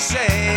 say.